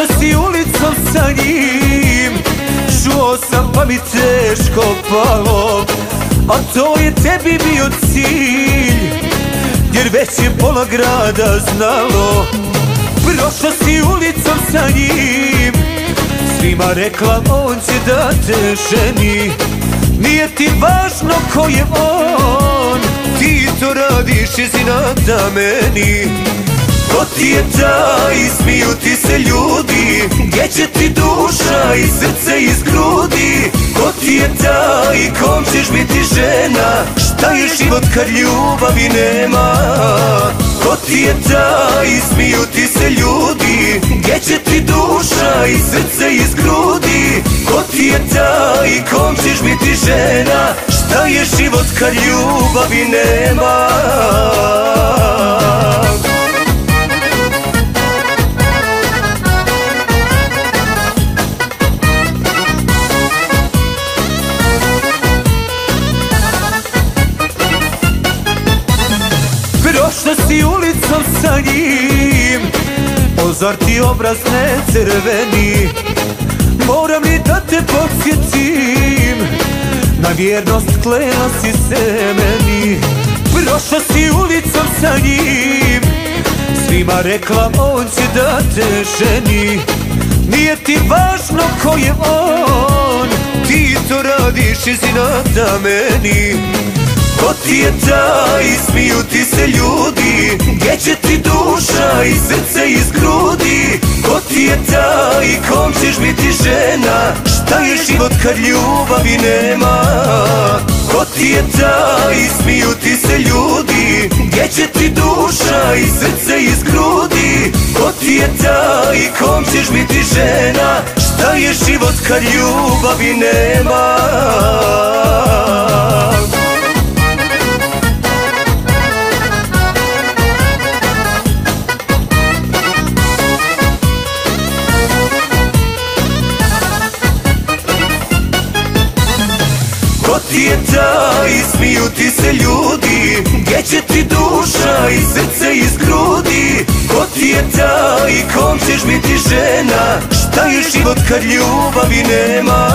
Prošla si ulicom sa njim? Čuo sam pa mi teško palo. A to je tebi bio cilj Jer već je pola grada znalo. Prošla si ulicom sa njim Svima rekla on će da te ženi. Nije ti važno ko je on Ti to radiš iz inata meni Ko ti je taj, smiju ti se ljudi Gdje će ti duša i srce iz grudi? Ko ti je taj, kom ćeš biti žena Šta je život kad ljubavi nema? Ko ti je taj, smiju ti se ljudi Gdje će ti duša i srce iz grudi? Ko ti je taj, kom ćeš biti žena Šta je život kad ljubavi nema Prošla si ulicom sa njim. Ozar ti obraz ne crveni. Moram li da te podsjetim. Na vjernost klena si se meni. Prošla si ulicom sa njim. Svima rekla on će da te ženi. Nije ti važno ko je on. Ti to radiš iz inata meni Ko ti je taj, smiju ti se ljudi? Gdje će ti duša i srce iz grudi? Ko ti je taj, kom ćeš biti žena? Šta je život kad ljubavi nema? Ko ti je taj, smiju ti se ljudi? Gdje će ti duša i srce iz grudi? Ko ti je taj, kom ćeš biti žena? Šta je život kad ljubavi nema ti je taj, smiju ti se ljudi Gdje će ti duša i srce iz grudi? Ko ti je taj, kom ćeš biti žena? Šta je život kad ljubavi nema?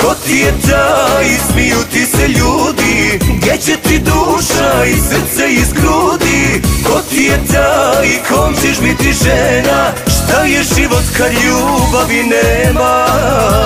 Ko ti je taj, smiju ti se ljudi Gdje će ti duša i srce iz grudi? Ko ti je taj, kom ćeš biti žena? Šta je život kad ljubavi nema